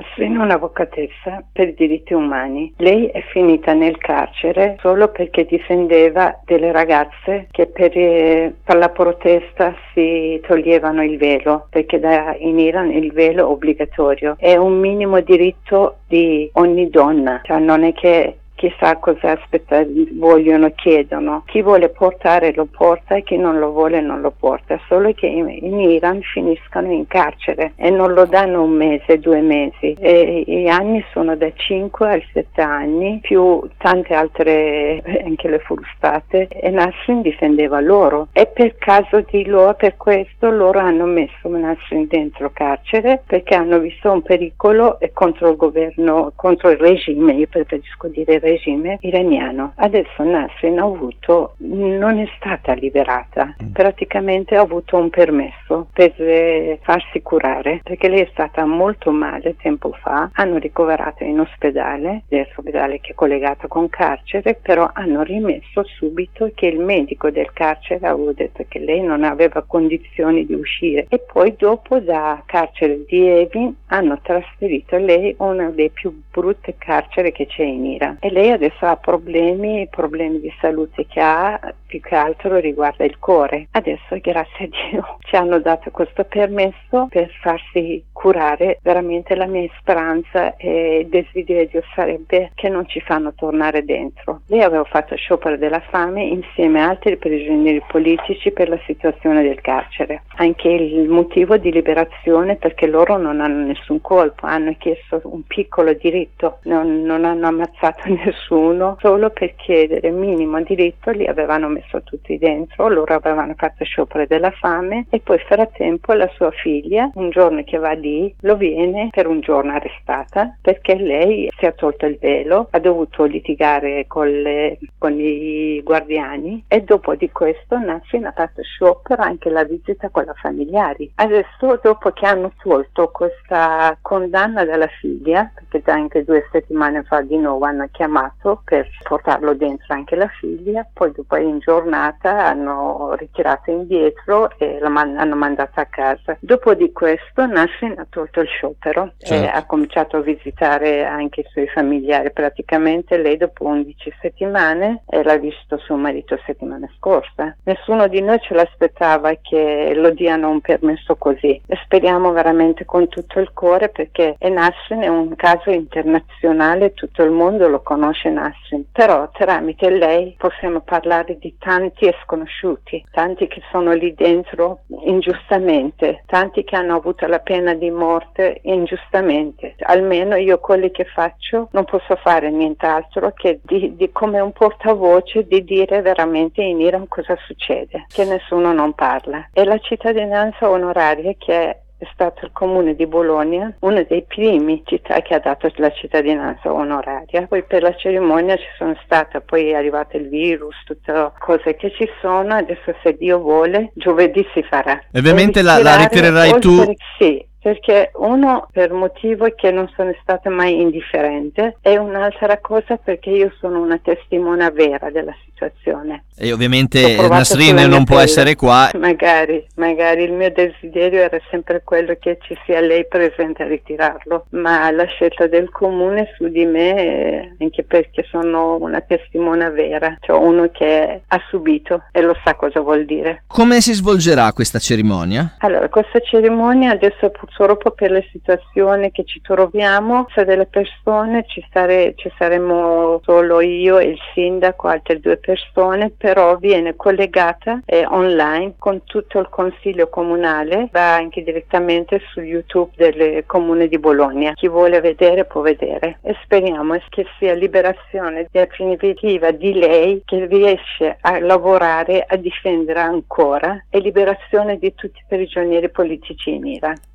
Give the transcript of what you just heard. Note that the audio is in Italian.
È un'avvocatessa per i diritti umani. Lei è finita nel carcere solo perché difendeva delle ragazze che per, eh, per la protesta si toglievano il velo, perché da, in Iran il velo è obbligatorio. È un minimo diritto di ogni donna, cioè non è che chissà cosa aspetta, vogliono, chiedono. Chi vuole portare lo porta e chi non lo vuole non lo porta, solo che in, Iran finiscono in carcere e non lo danno un mese, due mesi. E gli anni sono da 5 a 7 anni, più tante altre, anche le frustate, e Nasrin difendeva loro. E per caso di loro, per questo, loro hanno messo Nasrin dentro carcere perché hanno visto un pericolo contro il governo, contro il regime, io preferisco dire regime regime iraniano. Adesso Nasrin ha avuto, non è stata liberata, mm. praticamente ha avuto un permesso per eh, farsi curare perché lei è stata molto male tempo fa, hanno ricoverato in ospedale, l'ospedale che è collegato con carcere, però hanno rimesso subito che il medico del carcere aveva detto che lei non aveva condizioni di uscire e poi dopo da carcere di Evin hanno trasferito lei a una delle più brutte carceri che c'è in Iran e lei lei adesso ha problemi, problemi di salute che ha, più che altro riguarda il cuore. Adesso, grazie a Dio, ci hanno dato questo permesso per farsi curare. Veramente la mia speranza e desiderio sarebbe che non ci fanno tornare dentro. Lei aveva fatto sciopero della fame insieme a altri prigionieri politici per la situazione del carcere. Anche il motivo di liberazione perché loro non hanno nessun colpo, hanno chiesto un piccolo diritto, non, non hanno ammazzato nessuno nessuno, solo per chiedere minimo diritto li avevano messo tutti dentro, loro avevano fatto sciopero della fame e poi frattempo la sua figlia, un giorno che va lì, lo viene per un giorno arrestata perché lei si è tolto il velo, ha dovuto litigare con, le, con i guardiani e dopo di questo Nasrin ha fatto sciopero anche la visita con la familiari. Adesso dopo che hanno tolto questa condanna della figlia, perché anche due settimane fa di nuovo hanno chiamato chiamato per portarlo dentro anche la figlia, poi dopo in giornata hanno ritirato indietro e man- hanno mandato a casa. Dopo di questo Nasrin ha tolto il sciopero certo. e ha cominciato a visitare anche i suoi familiari. Praticamente lei dopo 11 settimane l'ha visto suo marito settimana scorsa. Nessuno di noi ce l'aspettava che lo diano un permesso così e speriamo veramente con tutto il cuore perché Nasrin è un caso internazionale, tutto il mondo lo conosce conosce Nassim, però tramite lei possiamo parlare di tanti sconosciuti, tanti che sono lì dentro ingiustamente, tanti che hanno avuto la pena di morte ingiustamente. Almeno io quelli che faccio non posso fare nient'altro che di, di come un portavoce di dire veramente in Iran cosa succede, che nessuno non parla. E la cittadinanza onoraria che è stato il comune di Bologna, una dei primi città che ha dato la cittadinanza onoraria. Poi per la cerimonia ci sono state, poi è arrivato il virus, tutte le cose che ci sono, adesso se Dio vuole, giovedì si farà. Ovviamente la, la ritirerai tu? Sì, perché uno per motivo che non sono stata mai indifferente e un'altra cosa perché io sono una testimone vera della situazione. E ovviamente Nasrin non può essere qua. Magari, magari il mio desiderio era sempre quello che ci sia lei presente a ritirarlo, ma la scelta del comune su di me, anche perché sono una testimone vera, cioè uno che ha subito e lo sa cosa vuol dire. Come si svolgerà questa cerimonia? Allora, questa cerimonia adesso purtroppo per la situazione che ci troviamo, se delle persone ci, sare, ci saremo solo io e il sindaco, altre due persone, però viene collegata eh, online con tutto il consiglio comunale, va anche direttamente su YouTube del comune di Bologna. Chi vuole vedere può vedere e speriamo che sia liberazione definitiva di lei che riesce a lavorare, a difendere ancora e liberazione di tutti i prigionieri politici in Iran.